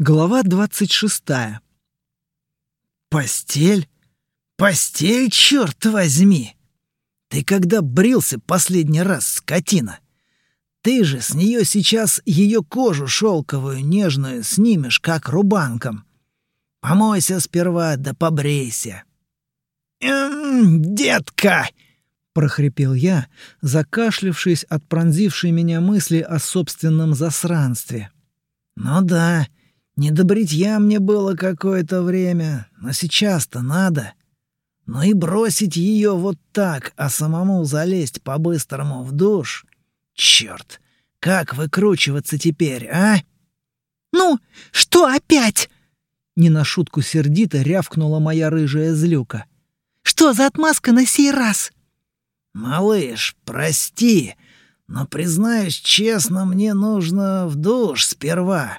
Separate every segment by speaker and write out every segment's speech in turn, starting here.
Speaker 1: Глава двадцать шестая.
Speaker 2: «Постель? Постель, черт возьми! Ты когда брился последний раз, скотина? Ты же с нее сейчас ее кожу шелковую нежную снимешь, как рубанком. Помойся сперва, да побрейся». «Эм, детка!» — прохрипел я, закашлявшись от пронзившей меня мысли о собственном засранстве. «Ну да, не до бритья мне было какое-то время, но сейчас-то надо. Ну и бросить ее вот так, а самому залезть по-быстрому в душ. Черт, как выкручиваться теперь, а?
Speaker 3: «Ну, что опять?»
Speaker 1: Не на шутку сердито рявкнула моя рыжая злюка.
Speaker 3: «Что за отмазка на сей раз?»
Speaker 2: «Малыш, прости, но, признаюсь честно, мне нужно в душ сперва.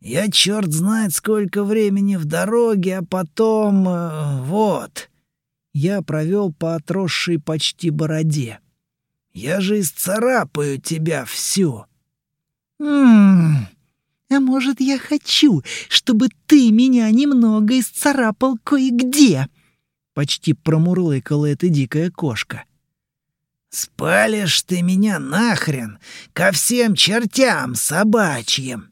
Speaker 2: Я черт знает сколько времени в дороге, а потом... Э, вот. Я провел по отросшей почти бороде. Я же исцарапаю тебя всю.
Speaker 3: Ммм... А может, я хочу, чтобы ты меня немного исцарапал кое-где?»
Speaker 1: Почти промурлыкала эта дикая кошка.
Speaker 2: «Спалишь ты меня нахрен ко всем чертям собачьим!»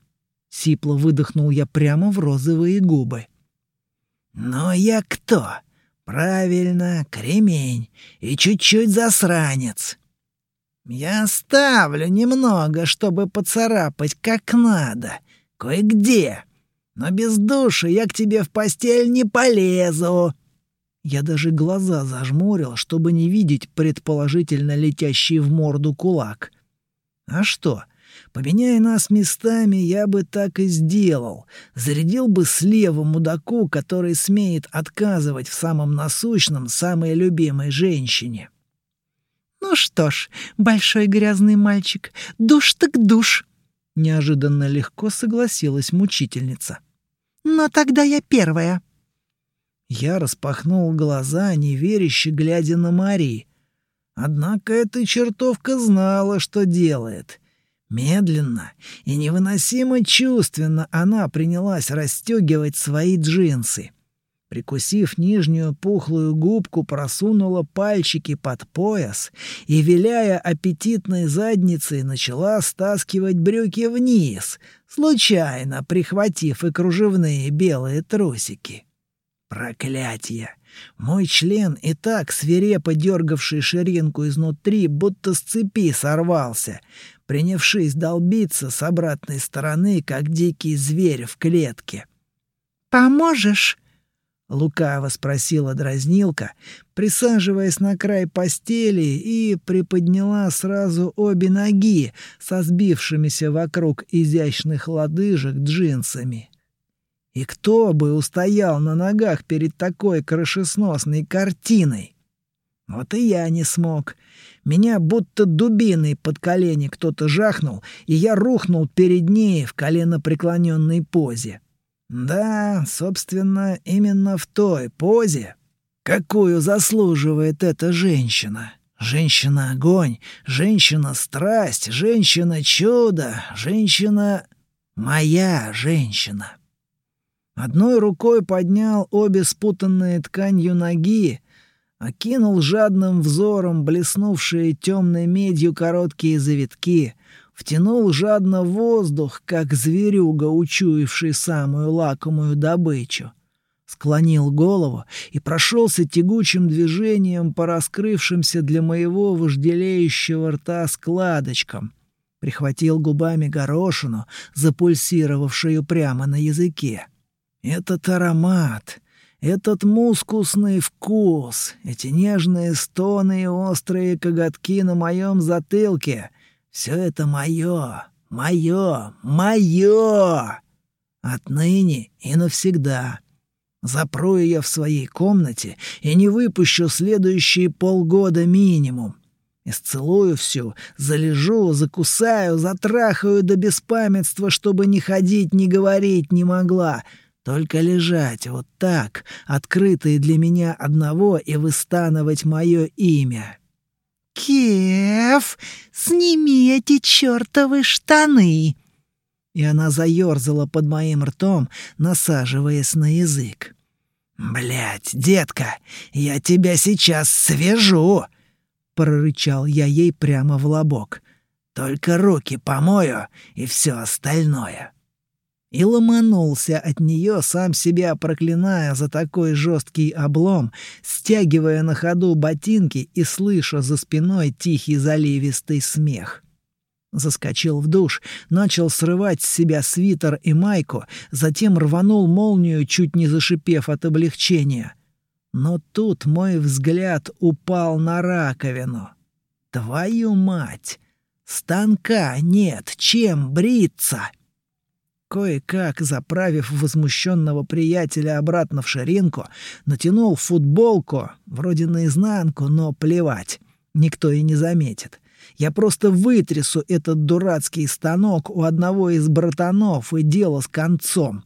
Speaker 2: Сипло выдохнул я прямо в розовые губы. «Но я кто? Правильно, кремень и чуть-чуть засранец. Я оставлю немного, чтобы поцарапать как надо, кое-где. Но без души я к тебе в постель не полезу».
Speaker 1: Я даже глаза зажмурил, чтобы не видеть предположительно летящий в морду кулак. А что, Поменяя нас местами, я бы так и сделал. Зарядил бы слева мудаку, который смеет отказывать в самом насущном самой любимой женщине.
Speaker 3: «Ну что ж, большой грязный мальчик, душ так душ!»
Speaker 1: Неожиданно легко согласилась мучительница.
Speaker 3: «Но тогда я первая».
Speaker 1: Я распахнул глаза, неверяще глядя на Мари. Однако эта чертовка знала, что делает — Медленно и невыносимо чувственно она принялась расстегивать свои джинсы. Прикусив нижнюю пухлую губку, просунула пальчики под пояс и, виляя аппетитной задницей, начала стаскивать брюки вниз, случайно прихватив и кружевные белые трусики. Проклятье! Мой член, и так свирепо дергавший ширинку изнутри, будто с цепи сорвался, принявшись долбиться с обратной стороны, как дикий зверь в клетке.
Speaker 3: «Поможешь?»
Speaker 1: — лукаво спросила дразнилка, присаживаясь на край постели и приподняла сразу обе ноги со сбившимися вокруг изящных лодыжек джинсами. И кто бы устоял на ногах перед такой крышесносной картиной? Вот и я не смог. Меня будто дубиной под колени кто-то жахнул, и я рухнул перед ней в коленопреклоненной позе. Да, собственно, именно в той позе, какую заслуживает эта женщина. Женщина-огонь, женщина-страсть, женщина-чудо, женщина... Моя женщина. Одной рукой поднял обе спутанные тканью ноги, окинул жадным взором блеснувшие темной медью короткие завитки, втянул жадно воздух, как зверюга, учуявший самую лакомую добычу. Склонил голову и прошелся тягучим движением по раскрывшимся для моего вожделеющего рта складочкам. Прихватил губами горошину, запульсировавшую прямо на языке. Этот аромат, этот мускусный вкус, эти нежные стоны и острые коготки на моем затылке — все это мое, мое, мое! Отныне и навсегда. Запру ее в своей комнате и не выпущу следующие полгода минимум. Исцелую всю, залежу, закусаю, затрахаю до беспамятства, чтобы ни ходить, ни говорить не могла — только лежать вот так, открытые для меня одного, и выстанывать мое имя.
Speaker 3: «Кеф, сними эти чертовы штаны!»
Speaker 1: и она заёрзала под моим ртом, насаживаясь на язык.
Speaker 2: Блять, детка, я тебя сейчас свяжу!» — прорычал я ей прямо в лобок. «Только руки помою и все остальное»
Speaker 1: и ломанулся от нее, сам себя проклиная за такой жесткий облом, стягивая на ходу ботинки и слыша за спиной тихий заливистый смех. Заскочил в душ, начал срывать с себя свитер и майку, затем рванул молнию, чуть не зашипев от облегчения. Но тут мой взгляд упал на раковину. «Твою мать! Станка нет, чем бриться?» Кое-как, заправив возмущенного приятеля обратно в ширинку, натянул футболку, вроде наизнанку, но плевать, никто и не заметит. Я просто вытрясу этот дурацкий станок у одного из братанов и дело с концом.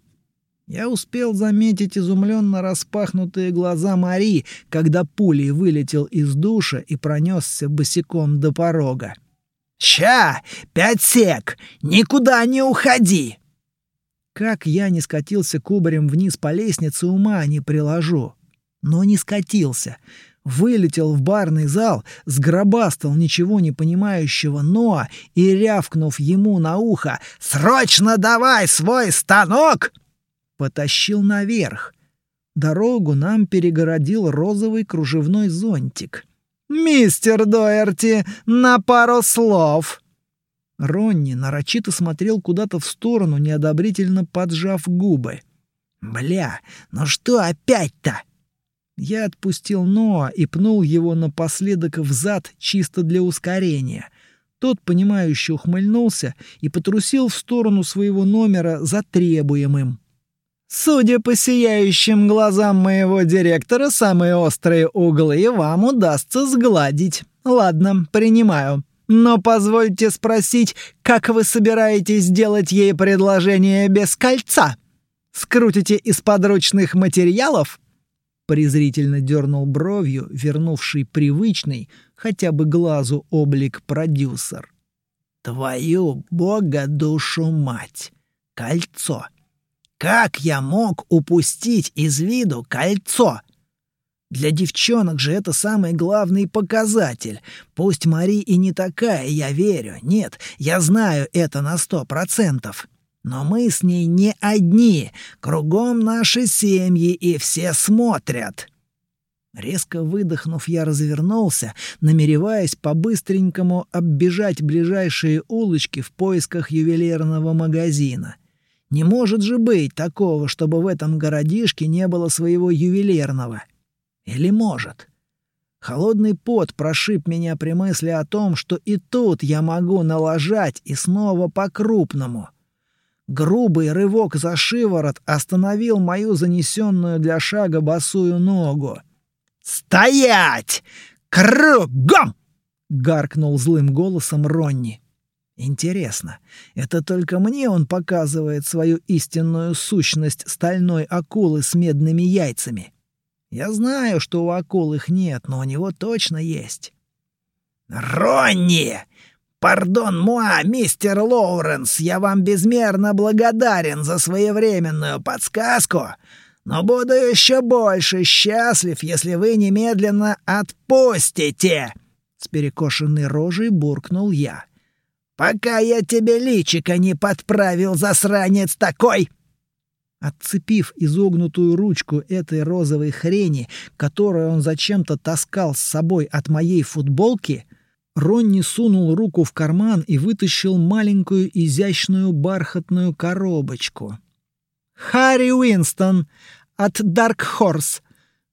Speaker 1: Я успел заметить изумленно распахнутые глаза Мари, когда пулей вылетел из душа и пронесся босиком до порога.
Speaker 2: «Ща! Пять сек! Никуда не уходи!»
Speaker 1: Как я не скатился кубарем вниз по лестнице, ума не приложу. Но не скатился. Вылетел в барный зал, сгробастал ничего не понимающего Ноа и, рявкнув ему на ухо «Срочно давай свой станок!» потащил наверх. Дорогу нам перегородил розовый кружевной зонтик. «Мистер Доерти, на пару слов!» Ронни нарочито смотрел куда-то в сторону, неодобрительно поджав губы. «Бля, ну что опять-то?» Я отпустил Ноа и пнул его напоследок в зад чисто для ускорения. Тот, понимающе ухмыльнулся и потрусил в сторону своего номера за требуемым. «Судя по сияющим глазам моего директора, самые острые углы вам удастся сгладить. Ладно, принимаю. Но позвольте спросить, как вы собираетесь сделать ей предложение без кольца? Скрутите из подручных материалов?» Презрительно дернул бровью, вернувший привычный, хотя бы глазу облик продюсер. «Твою бога душу мать! Кольцо! Как я мог упустить из виду кольцо?» Для девчонок же это самый главный показатель. Пусть Мари и не такая, я верю. Нет, я знаю это на сто процентов. Но мы с ней не одни. Кругом наши семьи, и все смотрят. Резко выдохнув, я развернулся, намереваясь по-быстренькому оббежать ближайшие улочки в поисках ювелирного магазина. Не может же быть такого, чтобы в этом городишке не было своего ювелирного. Или может? Холодный пот прошиб меня при мысли о том, что и тут я могу налажать и снова по-крупному. Грубый рывок за шиворот остановил мою занесенную для шага босую ногу. «Стоять! Кругом!» — гаркнул злым голосом Ронни. Интересно, это только мне он показывает свою истинную сущность стальной акулы с медными яйцами? Я знаю, что у акул их нет, но у него точно есть. «Ронни! Пардон, муа, мистер Лоуренс, я вам безмерно благодарен за своевременную подсказку, но буду еще больше счастлив, если вы немедленно отпустите!» С перекошенной рожей буркнул я. «Пока я тебе личика не подправил, засранец такой!» Отцепив изогнутую ручку этой розовой хрени, которую он зачем-то таскал с собой от моей футболки, Ронни сунул руку в карман и вытащил маленькую изящную бархатную коробочку. «Харри Уинстон от Дарк Хорс.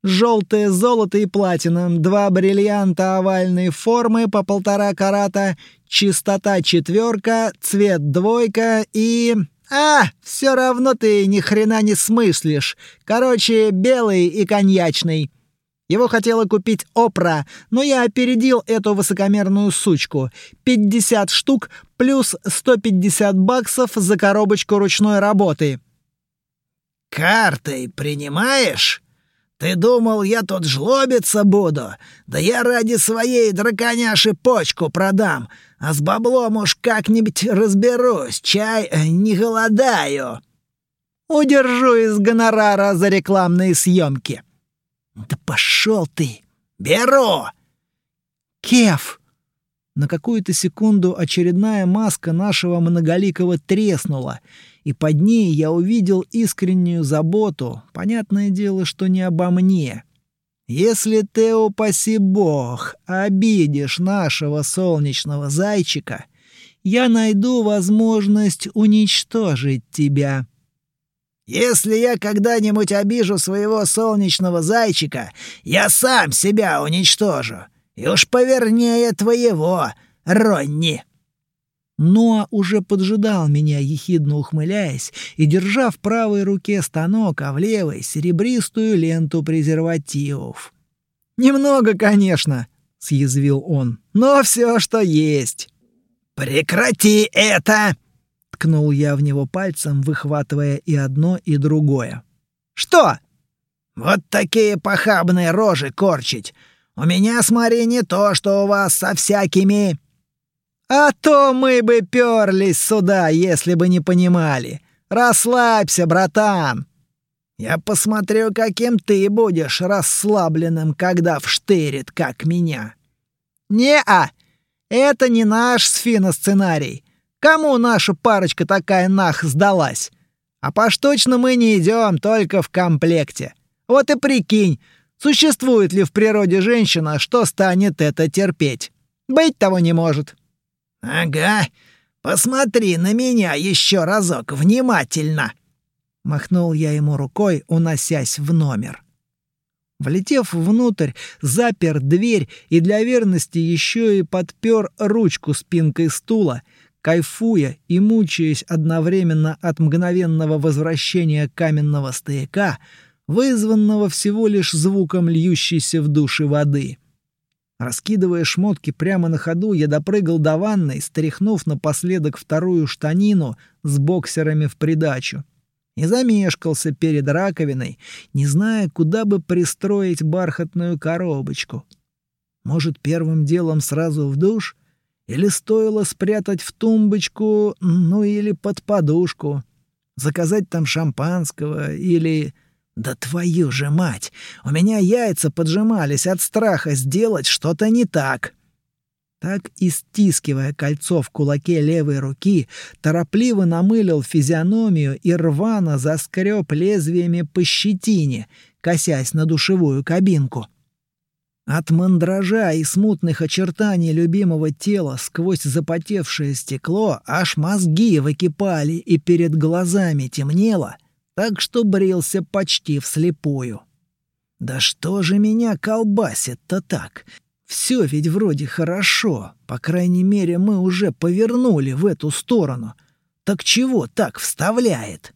Speaker 1: Желтое золото и платина, два бриллианта овальной формы по полтора карата, чистота четверка, цвет двойка и...» «А, все равно ты ни хрена не смыслишь. Короче, белый и коньячный». Его хотела купить Опра, но я опередил эту высокомерную сучку. 50 штук плюс 150 баксов за коробочку ручной работы.
Speaker 2: «Картой принимаешь?» Ты думал, я тут жлобиться буду? Да я ради своей драконяши почку продам, а с баблом уж как-нибудь разберусь, чай э, не голодаю.
Speaker 1: Удержу из гонорара за рекламные съемки.
Speaker 2: Да пошел ты! Беру!
Speaker 1: Кеф! На какую-то секунду очередная маска нашего многоликого треснула, и под ней я увидел искреннюю заботу, понятное дело, что не обо мне. Если ты, упаси бог, обидишь нашего солнечного зайчика, я найду возможность уничтожить тебя.
Speaker 2: Если я когда-нибудь обижу своего солнечного зайчика, я сам себя уничтожу. И уж повернее твоего, Ронни!»
Speaker 1: Ноа уже поджидал меня, ехидно ухмыляясь, и держа в правой руке станок, а в левой — серебристую ленту презервативов. «Немного, конечно», — съязвил он, — «но все, что есть».
Speaker 2: «Прекрати это!» — ткнул я в него пальцем, выхватывая и одно, и другое.
Speaker 1: «Что?»
Speaker 2: «Вот такие похабные рожи корчить! У меня с Мари не то, что у вас со всякими...»
Speaker 1: «А то мы бы перлись сюда, если бы не понимали. Расслабься, братан!»
Speaker 2: «Я посмотрю, каким ты будешь расслабленным, когда вштырит, как меня».
Speaker 1: «Не-а! Это не наш с Фина сценарий. Кому наша парочка такая нах сдалась? А поштучно мы не идем, только в комплекте. Вот и прикинь, Существует ли в природе женщина, что станет это терпеть? Быть того не может.
Speaker 2: Ага. Посмотри на меня еще разок внимательно.
Speaker 1: Махнул я ему рукой, уносясь в номер. Влетев внутрь, запер дверь и для верности еще и подпер ручку спинкой стула, кайфуя и мучаясь одновременно от мгновенного возвращения каменного стояка, вызванного всего лишь звуком льющейся в душе воды. Раскидывая шмотки прямо на ходу, я допрыгал до ванной, стряхнув напоследок вторую штанину с боксерами в придачу. И замешкался перед раковиной, не зная, куда бы пристроить бархатную коробочку. Может, первым делом сразу в душ? Или стоило спрятать в тумбочку, ну или под подушку? Заказать там шампанского или... Да твою же мать! У меня яйца поджимались от страха сделать что-то не так. Так и стискивая кольцо в кулаке левой руки, торопливо намылил физиономию и рвано заскреб лезвиями по щетине, косясь на душевую кабинку. От мандража и смутных очертаний любимого тела сквозь запотевшее стекло аж мозги выкипали и перед глазами темнело — так что брился почти вслепую. Да что же меня колбасит-то так? Все ведь вроде хорошо, по крайней мере, мы уже повернули в эту сторону. Так чего так вставляет?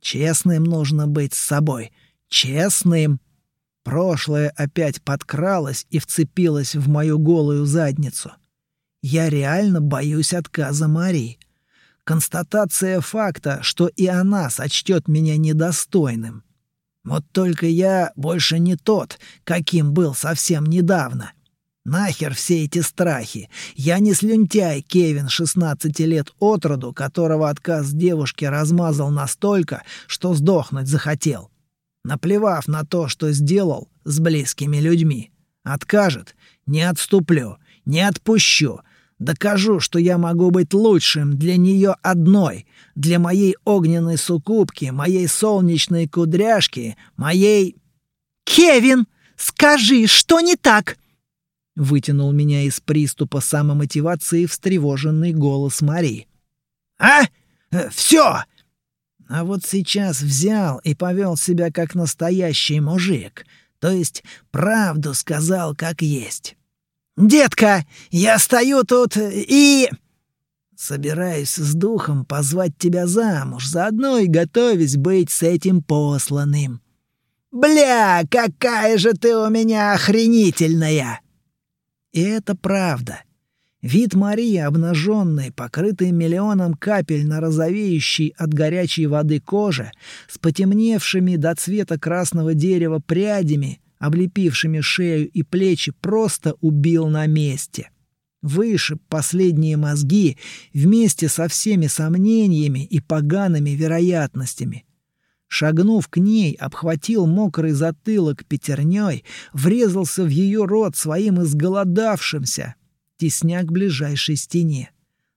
Speaker 1: Честным нужно быть с собой. Честным. Прошлое опять подкралось и вцепилось в мою голую задницу. Я реально боюсь отказа Марии. Констатация факта, что и она сочтет меня недостойным. Вот только я больше не тот, каким был совсем недавно. Нахер все эти страхи. Я не слюнтяй Кевин 16 лет от роду, которого отказ девушки размазал настолько, что сдохнуть захотел. Наплевав на то, что сделал с близкими людьми. Откажет — не отступлю, не отпущу — Докажу, что я могу быть лучшим для нее одной, для моей огненной сукупки, моей солнечной кудряшки, моей...
Speaker 3: «Кевин, скажи, что не так?»
Speaker 1: Вытянул меня из приступа самомотивации встревоженный голос Марии.
Speaker 2: «А? Э, Все!»
Speaker 1: А вот сейчас взял и повел себя как настоящий мужик, то есть правду сказал как есть.
Speaker 2: «Детка, я стою тут и...»
Speaker 1: «Собираюсь с духом позвать тебя замуж, заодно и готовясь быть с этим посланным».
Speaker 2: «Бля, какая же ты у меня охренительная!»
Speaker 1: И это правда. Вид Марии, обнаженной, покрытой миллионом капель на розовеющей от горячей воды коже, с потемневшими до цвета красного дерева прядями, облепившими шею и плечи, просто убил на месте. Вышиб последние мозги вместе со всеми сомнениями и погаными вероятностями. Шагнув к ней, обхватил мокрый затылок пятерней, врезался в ее рот своим изголодавшимся, тесня к ближайшей стене.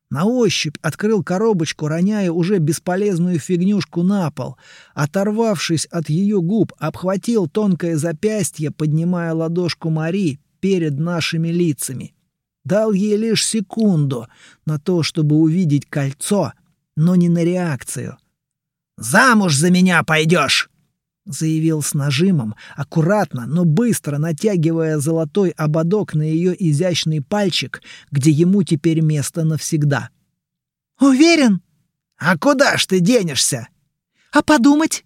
Speaker 1: На ощупь открыл коробочку, роняя уже бесполезную фигнюшку на пол. Оторвавшись от ее губ, обхватил тонкое запястье, поднимая ладошку Мари перед нашими лицами. Дал ей лишь секунду на то, чтобы увидеть кольцо, но не на реакцию. «Замуж за меня пойдешь!» Заявил с нажимом, аккуратно, но быстро натягивая золотой ободок на ее изящный пальчик, где ему теперь место навсегда.
Speaker 3: «Уверен?»
Speaker 1: «А куда ж ты денешься?»
Speaker 3: «А подумать?»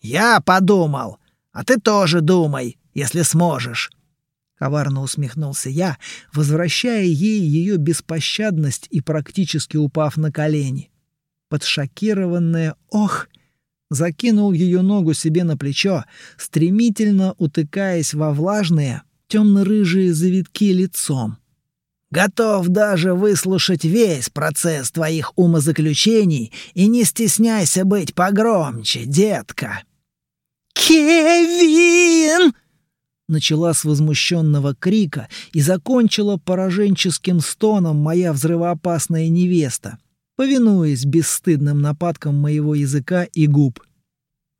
Speaker 1: «Я подумал. А ты тоже думай, если сможешь». Коварно усмехнулся я, возвращая ей ее беспощадность и практически упав на колени. Под шокированное «ох!» Закинул ее ногу себе на плечо, стремительно утыкаясь во влажные, темно-рыжие завитки лицом. «Готов даже выслушать весь процесс твоих умозаключений и не стесняйся быть погромче, детка!»
Speaker 3: «Кевин!»
Speaker 1: Начала с возмущенного крика и закончила пораженческим стоном моя взрывоопасная невеста, повинуясь бесстыдным нападкам моего языка и губ.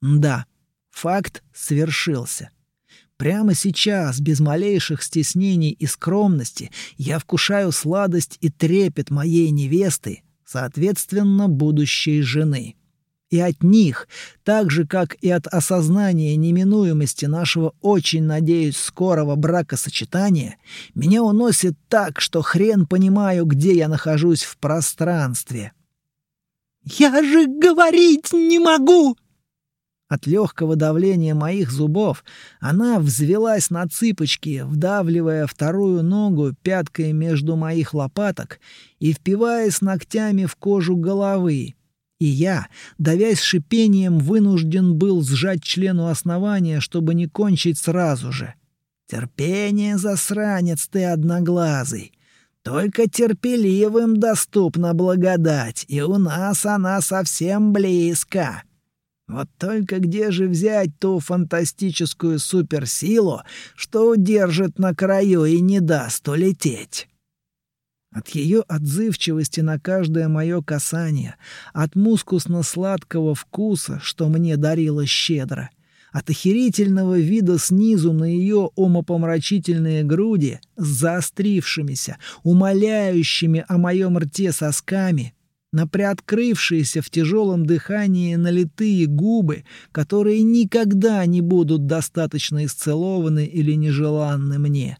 Speaker 1: Да, факт свершился. Прямо сейчас, без малейших стеснений и скромности, я вкушаю сладость и трепет моей невесты, соответственно, будущей жены. И от них, так же, как и от осознания неминуемости нашего очень, надеюсь, скорого бракосочетания, меня уносит так, что хрен понимаю, где я нахожусь в пространстве.
Speaker 3: «Я же говорить не могу!»
Speaker 1: От легкого давления моих зубов она взвелась на цыпочки, вдавливая вторую ногу пяткой между моих лопаток и впиваясь ногтями в кожу головы, и я, давясь шипением, вынужден был сжать члену основания, чтобы не кончить сразу же. «Терпение, засранец ты одноглазый!» Только терпеливым доступна благодать, и у нас она совсем близко. Вот только где же взять ту фантастическую суперсилу, что удержит на краю и не даст улететь? От ее отзывчивости на каждое мое касание, от мускусно-сладкого вкуса, что мне дарило щедро, от охерительного вида снизу на ее умопомрачительные груди с заострившимися, умоляющими о моем рте сосками, на приоткрывшиеся в тяжелом дыхании налитые губы, которые никогда не будут достаточно исцелованы или нежеланны мне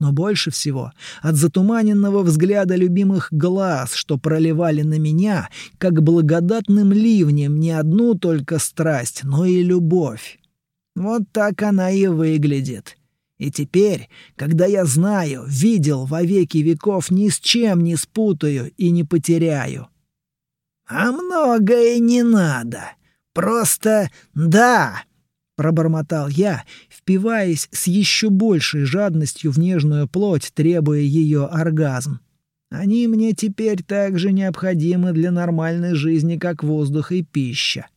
Speaker 1: но больше всего от затуманенного взгляда любимых глаз, что проливали на меня, как благодатным ливнем, не одну только страсть, но и любовь. Вот так она и выглядит. И теперь, когда я знаю, видел во веки веков, ни с чем не спутаю и не потеряю. А многое не надо. Просто «да», пробормотал я, впиваясь с еще большей жадностью в нежную плоть, требуя ее оргазм. Они мне теперь так же необходимы для нормальной жизни, как воздух и пища.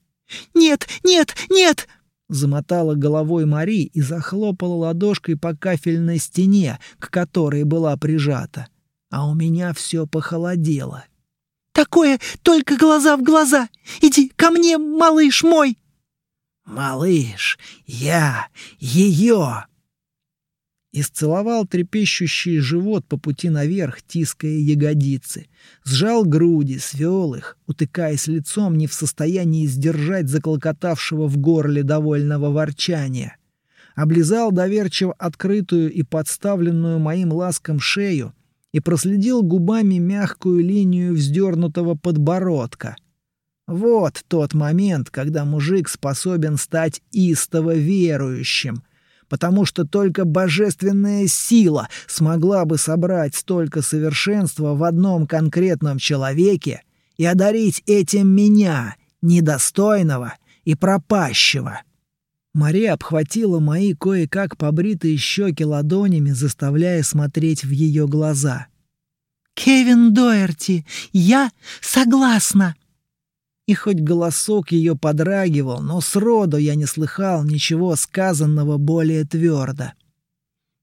Speaker 3: «Нет, нет, нет!»
Speaker 1: Замотала головой Мари и захлопала ладошкой по кафельной стене, к которой была прижата. А у меня все похолодело.
Speaker 3: «Такое только глаза в глаза! Иди ко мне, малыш мой!»
Speaker 1: «Малыш, я ее!» Исцеловал трепещущий живот по пути наверх, тиская ягодицы. Сжал груди, свел их, утыкаясь лицом, не в состоянии сдержать заклокотавшего в горле довольного ворчания. Облизал доверчиво открытую и подставленную моим ласком шею и проследил губами мягкую линию вздернутого подбородка — вот тот момент, когда мужик способен стать истово верующим, потому что только божественная сила смогла бы собрать столько совершенства в одном конкретном человеке и одарить этим меня, недостойного и пропащего. Мария обхватила мои кое-как побритые щеки ладонями, заставляя смотреть в ее глаза.
Speaker 3: «Кевин Доерти, я согласна!»
Speaker 1: И хоть голосок ее подрагивал, но сроду я не слыхал ничего сказанного более твердо.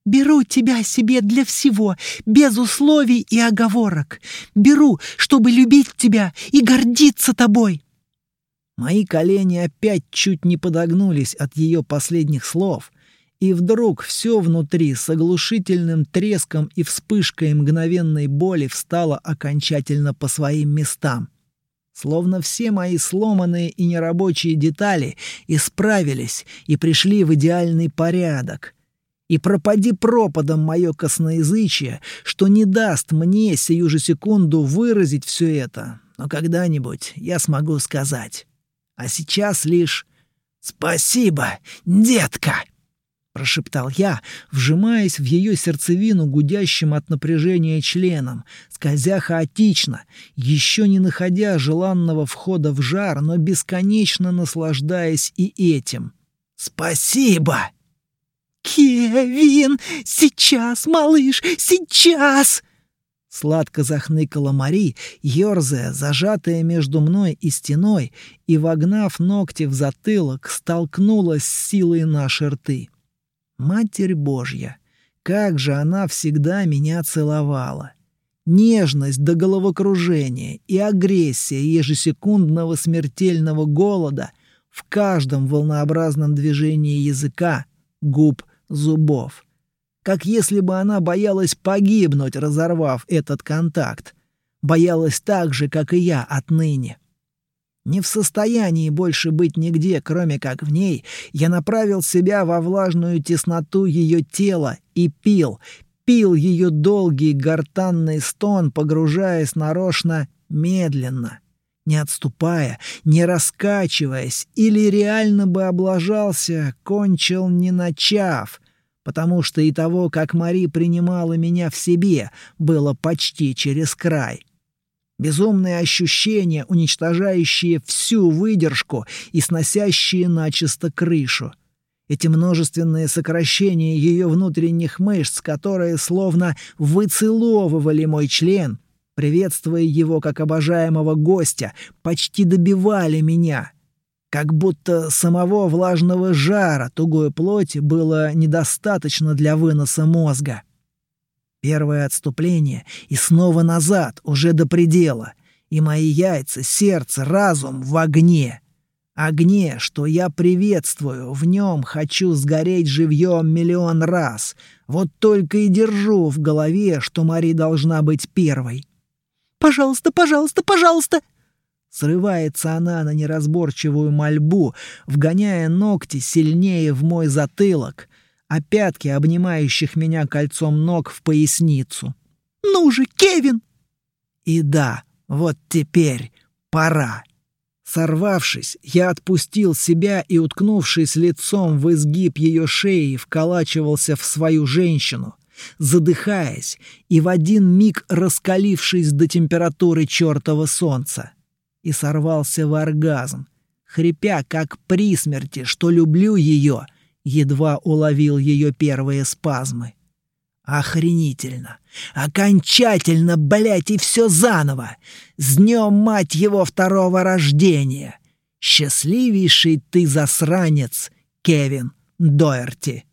Speaker 3: «Беру тебя себе для всего, без условий и оговорок. Беру, чтобы любить тебя и гордиться тобой».
Speaker 1: Мои колени опять чуть не подогнулись от ее последних слов, и вдруг все внутри с оглушительным треском и вспышкой мгновенной боли встало окончательно по своим местам. Словно все мои сломанные и нерабочие детали исправились и пришли в идеальный порядок. И пропади пропадом мое косноязычие, что не даст мне сию же секунду выразить все это, но когда-нибудь я смогу сказать а сейчас лишь «Спасибо, детка!» — прошептал я, вжимаясь в ее сердцевину гудящим от напряжения членом, скользя хаотично, еще не находя желанного входа в жар, но бесконечно наслаждаясь и этим. «Спасибо!»
Speaker 3: «Кевин! Сейчас, малыш, сейчас!»
Speaker 1: Сладко захныкала Мари, ерзая, зажатая между мной и стеной, и, вогнав ногти в затылок, столкнулась с силой наши рты. Матерь Божья! Как же она всегда меня целовала! Нежность до головокружения и агрессия ежесекундного смертельного голода в каждом волнообразном движении языка, губ, зубов — как если бы она боялась погибнуть, разорвав этот контакт. Боялась так же, как и я отныне. Не в состоянии больше быть нигде, кроме как в ней, я направил себя во влажную тесноту ее тела и пил, пил ее долгий гортанный стон, погружаясь нарочно медленно, не отступая, не раскачиваясь, или реально бы облажался, кончил не начав — потому что и того, как Мари принимала меня в себе, было почти через край. Безумные ощущения, уничтожающие всю выдержку и сносящие начисто крышу. Эти множественные сокращения ее внутренних мышц, которые словно выцеловывали мой член, приветствуя его как обожаемого гостя, почти добивали меня — как будто самого влажного жара тугой плоти было недостаточно для выноса мозга. Первое отступление и снова назад, уже до предела. И мои яйца, сердце, разум в огне. Огне, что я приветствую, в нем хочу сгореть живьем миллион раз. Вот только и держу в голове, что Мари должна быть первой.
Speaker 3: «Пожалуйста, пожалуйста, пожалуйста!»
Speaker 1: Срывается она на неразборчивую мольбу, вгоняя ногти сильнее в мой затылок, а пятки, обнимающих меня кольцом ног, в поясницу.
Speaker 3: «Ну же, Кевин!»
Speaker 1: И да, вот теперь пора. Сорвавшись, я отпустил себя и, уткнувшись лицом в изгиб ее шеи, вколачивался в свою женщину, задыхаясь и в один миг раскалившись до температуры чертова солнца и сорвался в оргазм. Хрипя, как при смерти, что люблю ее, едва уловил ее первые спазмы. Охренительно! Окончательно, блядь, и все заново! С днем, мать его, второго рождения! Счастливейший ты засранец, Кевин Доерти!